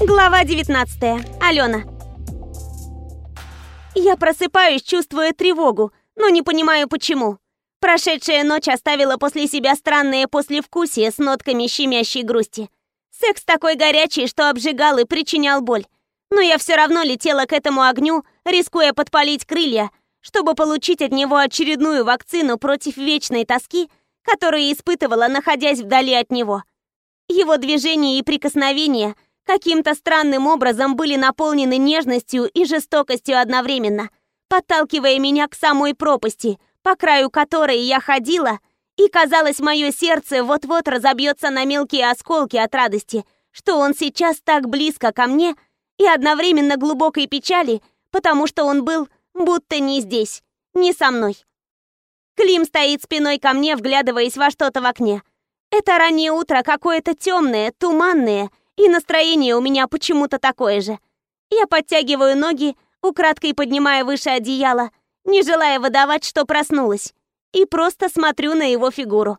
Глава 19. Алена. Я просыпаюсь, чувствуя тревогу, но не понимаю почему. Прошедшая ночь оставила после себя странное послевкусие с нотками щемящей грусти. Секс такой горячий, что обжигал и причинял боль. Но я все равно летела к этому огню, рискуя подпалить крылья, чтобы получить от него очередную вакцину против вечной тоски, которую испытывала, находясь вдали от него. Его движения и прикосновения – каким-то странным образом были наполнены нежностью и жестокостью одновременно, подталкивая меня к самой пропасти, по краю которой я ходила, и казалось, мое сердце вот-вот разобьется на мелкие осколки от радости, что он сейчас так близко ко мне, и одновременно глубокой печали, потому что он был будто не здесь, не со мной. Клим стоит спиной ко мне, вглядываясь во что-то в окне. Это раннее утро какое-то темное, туманное, и настроение у меня почему-то такое же. Я подтягиваю ноги, украдкой поднимая выше одеяла, не желая выдавать, что проснулась, и просто смотрю на его фигуру.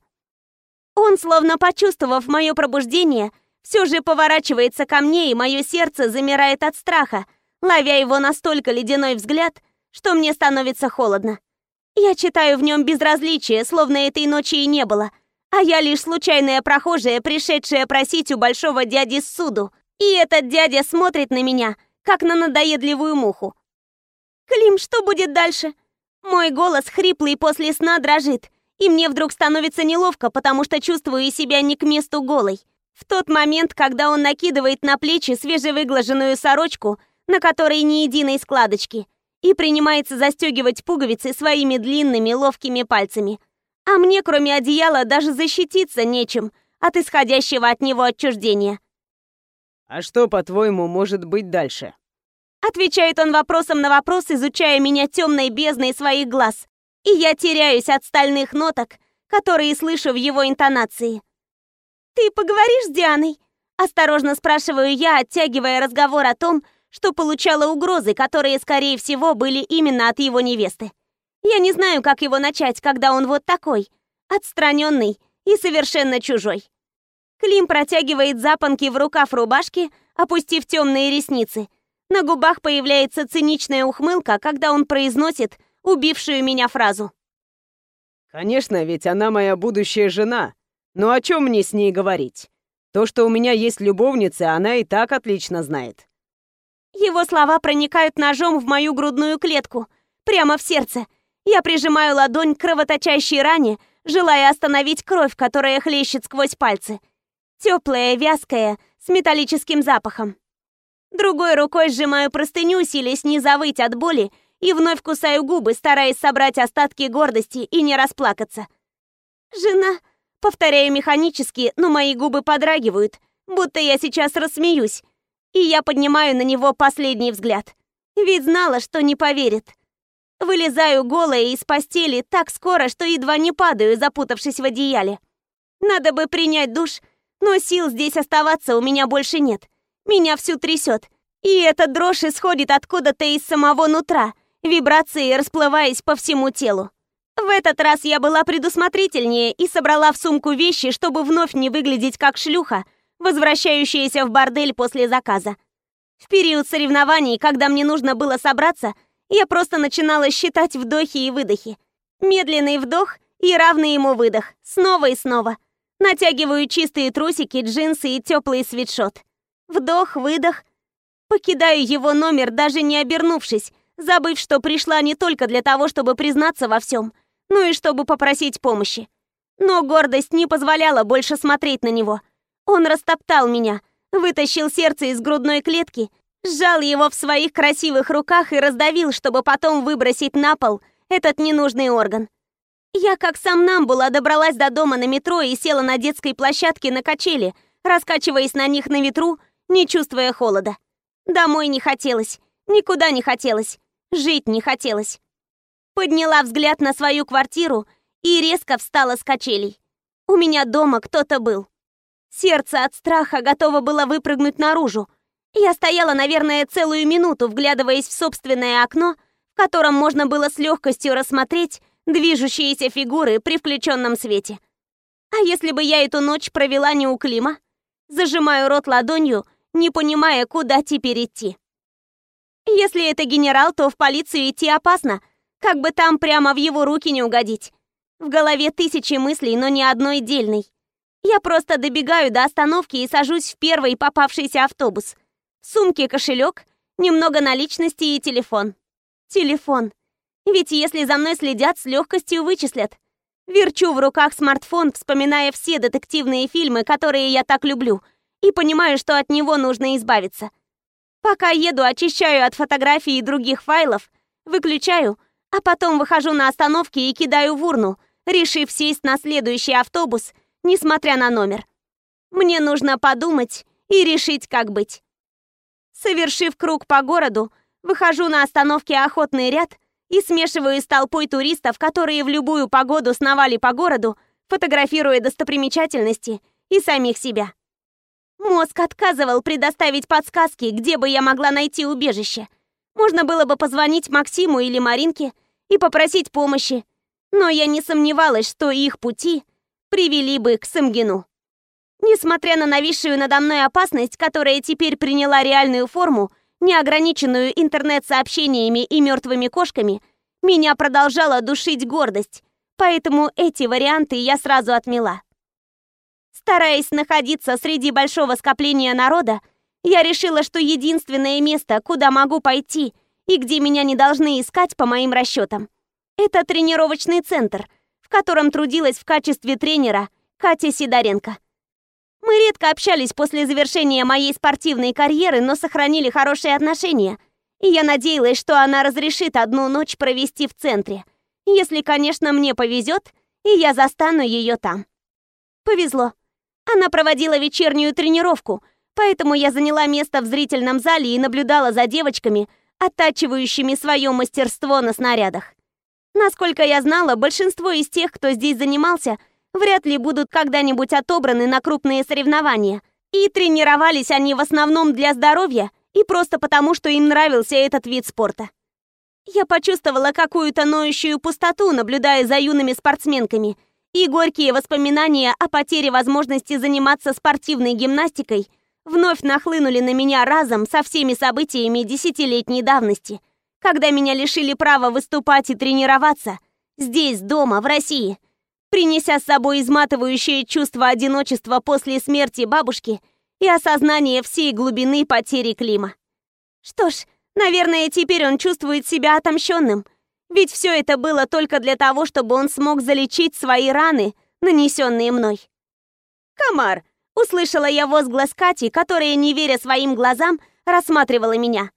Он, словно почувствовав мое пробуждение, все же поворачивается ко мне, и мое сердце замирает от страха, ловя его настолько ледяной взгляд, что мне становится холодно. Я читаю в нем безразличие, словно этой ночи и не было, а я лишь случайная прохожая, пришедшая просить у большого дяди суду. И этот дядя смотрит на меня, как на надоедливую муху. «Клим, что будет дальше?» Мой голос хриплый после сна дрожит, и мне вдруг становится неловко, потому что чувствую себя не к месту голой. В тот момент, когда он накидывает на плечи свежевыглаженную сорочку, на которой ни единой складочки, и принимается застегивать пуговицы своими длинными ловкими пальцами – а мне, кроме одеяла, даже защититься нечем от исходящего от него отчуждения. «А что, по-твоему, может быть дальше?» Отвечает он вопросом на вопрос, изучая меня темной бездной своих глаз. И я теряюсь от стальных ноток, которые слышу в его интонации. «Ты поговоришь с Дианой?» Осторожно спрашиваю я, оттягивая разговор о том, что получала угрозы, которые, скорее всего, были именно от его невесты. Я не знаю, как его начать, когда он вот такой, отстраненный и совершенно чужой. Клим протягивает запонки в рукав рубашки, опустив темные ресницы. На губах появляется циничная ухмылка, когда он произносит убившую меня фразу. «Конечно, ведь она моя будущая жена. Но о чем мне с ней говорить? То, что у меня есть любовница, она и так отлично знает». Его слова проникают ножом в мою грудную клетку, прямо в сердце, я прижимаю ладонь к кровоточащей ране, желая остановить кровь, которая хлещет сквозь пальцы. Теплая, вязкая, с металлическим запахом. Другой рукой сжимаю простыню, силясь не завыть от боли, и вновь кусаю губы, стараясь собрать остатки гордости и не расплакаться. «Жена», — повторяю механически, но мои губы подрагивают, будто я сейчас рассмеюсь, и я поднимаю на него последний взгляд. Ведь знала, что не поверит. Вылезаю голая из постели так скоро, что едва не падаю, запутавшись в одеяле. Надо бы принять душ, но сил здесь оставаться у меня больше нет. Меня всю трясет. И эта дрожь исходит откуда-то из самого нутра, вибрации расплываясь по всему телу. В этот раз я была предусмотрительнее и собрала в сумку вещи, чтобы вновь не выглядеть как шлюха, возвращающаяся в бордель после заказа. В период соревнований, когда мне нужно было собраться – я просто начинала считать вдохи и выдохи. Медленный вдох и равный ему выдох. Снова и снова. Натягиваю чистые трусики, джинсы и теплый свитшот. Вдох, выдох. Покидаю его номер, даже не обернувшись, забыв, что пришла не только для того, чтобы признаться во всем, но и чтобы попросить помощи. Но гордость не позволяла больше смотреть на него. Он растоптал меня, вытащил сердце из грудной клетки сжал его в своих красивых руках и раздавил, чтобы потом выбросить на пол этот ненужный орган. Я как сам нам была добралась до дома на метро и села на детской площадке на качели, раскачиваясь на них на ветру, не чувствуя холода. Домой не хотелось, никуда не хотелось, жить не хотелось. Подняла взгляд на свою квартиру и резко встала с качелей. У меня дома кто-то был. Сердце от страха готово было выпрыгнуть наружу, я стояла, наверное, целую минуту, вглядываясь в собственное окно, в котором можно было с легкостью рассмотреть движущиеся фигуры при включенном свете. А если бы я эту ночь провела не у Клима? Зажимаю рот ладонью не понимая, куда теперь идти. Если это генерал, то в полицию идти опасно, как бы там прямо в его руки не угодить. В голове тысячи мыслей, но ни одной дельной. Я просто добегаю до остановки и сажусь в первый попавшийся автобус. В сумке кошелек, немного наличности и телефон. Телефон. Ведь если за мной следят, с легкостью вычислят. Верчу в руках смартфон, вспоминая все детективные фильмы, которые я так люблю, и понимаю, что от него нужно избавиться. Пока еду, очищаю от фотографий и других файлов, выключаю, а потом выхожу на остановке и кидаю в урну, решив сесть на следующий автобус, несмотря на номер. Мне нужно подумать и решить, как быть. Совершив круг по городу, выхожу на остановке «Охотный ряд» и смешиваю с толпой туристов, которые в любую погоду сновали по городу, фотографируя достопримечательности и самих себя. Мозг отказывал предоставить подсказки, где бы я могла найти убежище. Можно было бы позвонить Максиму или Маринке и попросить помощи, но я не сомневалась, что их пути привели бы к Самгину. Несмотря на нависшую надо мной опасность, которая теперь приняла реальную форму, неограниченную интернет-сообщениями и мертвыми кошками, меня продолжала душить гордость, поэтому эти варианты я сразу отмела. Стараясь находиться среди большого скопления народа, я решила, что единственное место, куда могу пойти и где меня не должны искать по моим расчетам, это тренировочный центр, в котором трудилась в качестве тренера Катя Сидоренко. Мы редко общались после завершения моей спортивной карьеры, но сохранили хорошие отношения. И я надеялась, что она разрешит одну ночь провести в центре. Если, конечно, мне повезет, и я застану ее там. Повезло. Она проводила вечернюю тренировку, поэтому я заняла место в зрительном зале и наблюдала за девочками, оттачивающими свое мастерство на снарядах. Насколько я знала, большинство из тех, кто здесь занимался, вряд ли будут когда-нибудь отобраны на крупные соревнования. И тренировались они в основном для здоровья и просто потому, что им нравился этот вид спорта. Я почувствовала какую-то ноющую пустоту, наблюдая за юными спортсменками – и горькие воспоминания о потере возможности заниматься спортивной гимнастикой вновь нахлынули на меня разом со всеми событиями десятилетней давности, когда меня лишили права выступать и тренироваться здесь, дома, в России, принеся с собой изматывающее чувство одиночества после смерти бабушки и осознание всей глубины потери Клима. Что ж, наверное, теперь он чувствует себя отомщенным – ведь все это было только для того, чтобы он смог залечить свои раны, нанесенные мной. «Комар!» — услышала я возглас Кати, которая, не веря своим глазам, рассматривала меня.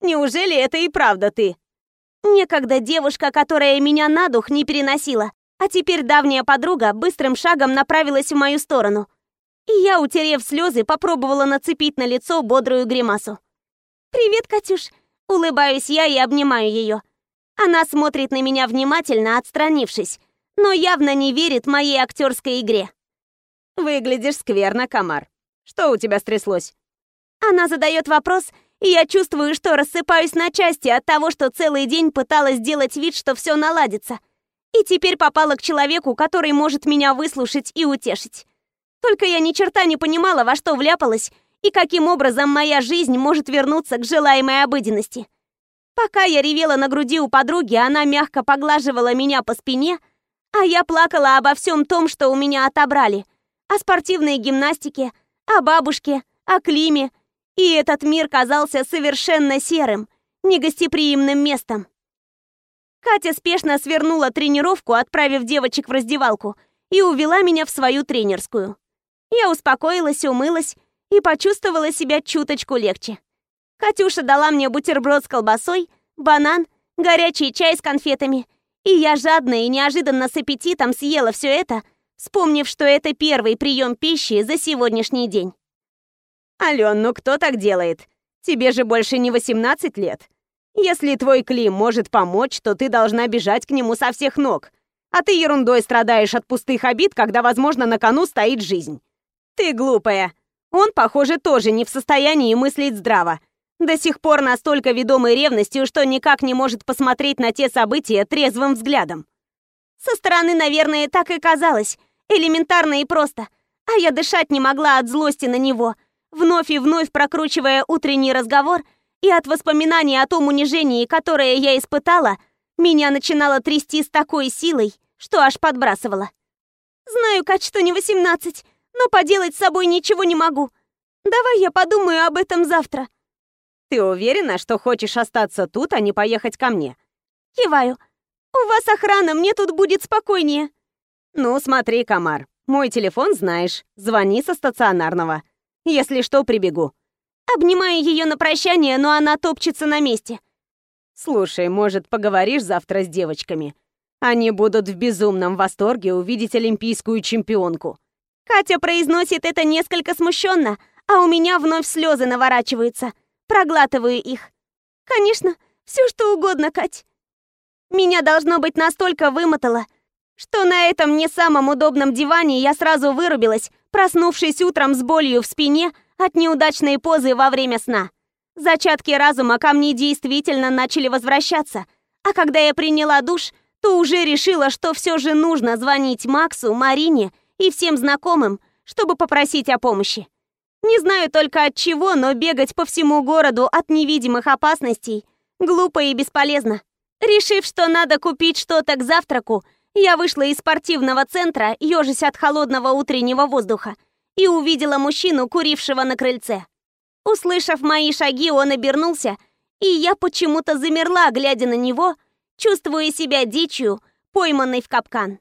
«Неужели это и правда ты?» Некогда девушка, которая меня на дух не переносила, а теперь давняя подруга быстрым шагом направилась в мою сторону. И я, утерев слезы, попробовала нацепить на лицо бодрую гримасу. «Привет, Катюш!» Улыбаюсь я и обнимаю ее. Она смотрит на меня внимательно, отстранившись, но явно не верит моей актерской игре. «Выглядишь скверно, Комар. Что у тебя стряслось?» Она задает вопрос, и я чувствую, что рассыпаюсь на части от того, что целый день пыталась сделать вид, что все наладится. И теперь попала к человеку, который может меня выслушать и утешить. Только я ни черта не понимала, во что вляпалась и каким образом моя жизнь может вернуться к желаемой обыденности. Пока я ревела на груди у подруги, она мягко поглаживала меня по спине, а я плакала обо всем том, что у меня отобрали. О спортивной гимнастике, о бабушке, о Климе. И этот мир казался совершенно серым, негостеприимным местом. Катя спешно свернула тренировку, отправив девочек в раздевалку, и увела меня в свою тренерскую. Я успокоилась, умылась и почувствовала себя чуточку легче. Катюша дала мне бутерброд с колбасой, банан, горячий чай с конфетами. И я жадно и неожиданно с аппетитом съела все это, вспомнив, что это первый прием пищи за сегодняшний день. «Ален, ну кто так делает? Тебе же больше не 18 лет. Если твой Клим может помочь, то ты должна бежать к нему со всех ног. А ты ерундой страдаешь от пустых обид, когда, возможно, на кону стоит жизнь. Ты глупая. Он, похоже, тоже не в состоянии мыслить здраво. До сих пор настолько ведомый ревностью, что никак не может посмотреть на те события трезвым взглядом. Со стороны, наверное, так и казалось. Элементарно и просто. А я дышать не могла от злости на него, вновь и вновь прокручивая утренний разговор, и от воспоминаний о том унижении, которое я испытала, меня начинало трясти с такой силой, что аж подбрасывало. Знаю, Кать, что не восемнадцать, но поделать с собой ничего не могу. Давай я подумаю об этом завтра. Ты уверена, что хочешь остаться тут, а не поехать ко мне? Киваю. У вас охрана, мне тут будет спокойнее. Ну, смотри, Комар, мой телефон знаешь, звони со стационарного. Если что, прибегу. Обнимаю ее на прощание, но она топчется на месте. Слушай, может, поговоришь завтра с девочками? Они будут в безумном восторге увидеть олимпийскую чемпионку. Катя произносит это несколько смущенно, а у меня вновь слезы наворачиваются. Проглатываю их. Конечно, все что угодно, Кать. Меня должно быть настолько вымотало, что на этом не самом удобном диване я сразу вырубилась, проснувшись утром с болью в спине от неудачной позы во время сна. Зачатки разума ко мне действительно начали возвращаться, а когда я приняла душ, то уже решила, что все же нужно звонить Максу, Марине и всем знакомым, чтобы попросить о помощи. Не знаю только от чего, но бегать по всему городу от невидимых опасностей глупо и бесполезно. Решив, что надо купить что-то к завтраку, я вышла из спортивного центра, ежась от холодного утреннего воздуха, и увидела мужчину, курившего на крыльце. Услышав мои шаги, он обернулся, и я почему-то замерла, глядя на него, чувствуя себя дичью, пойманной в капкан.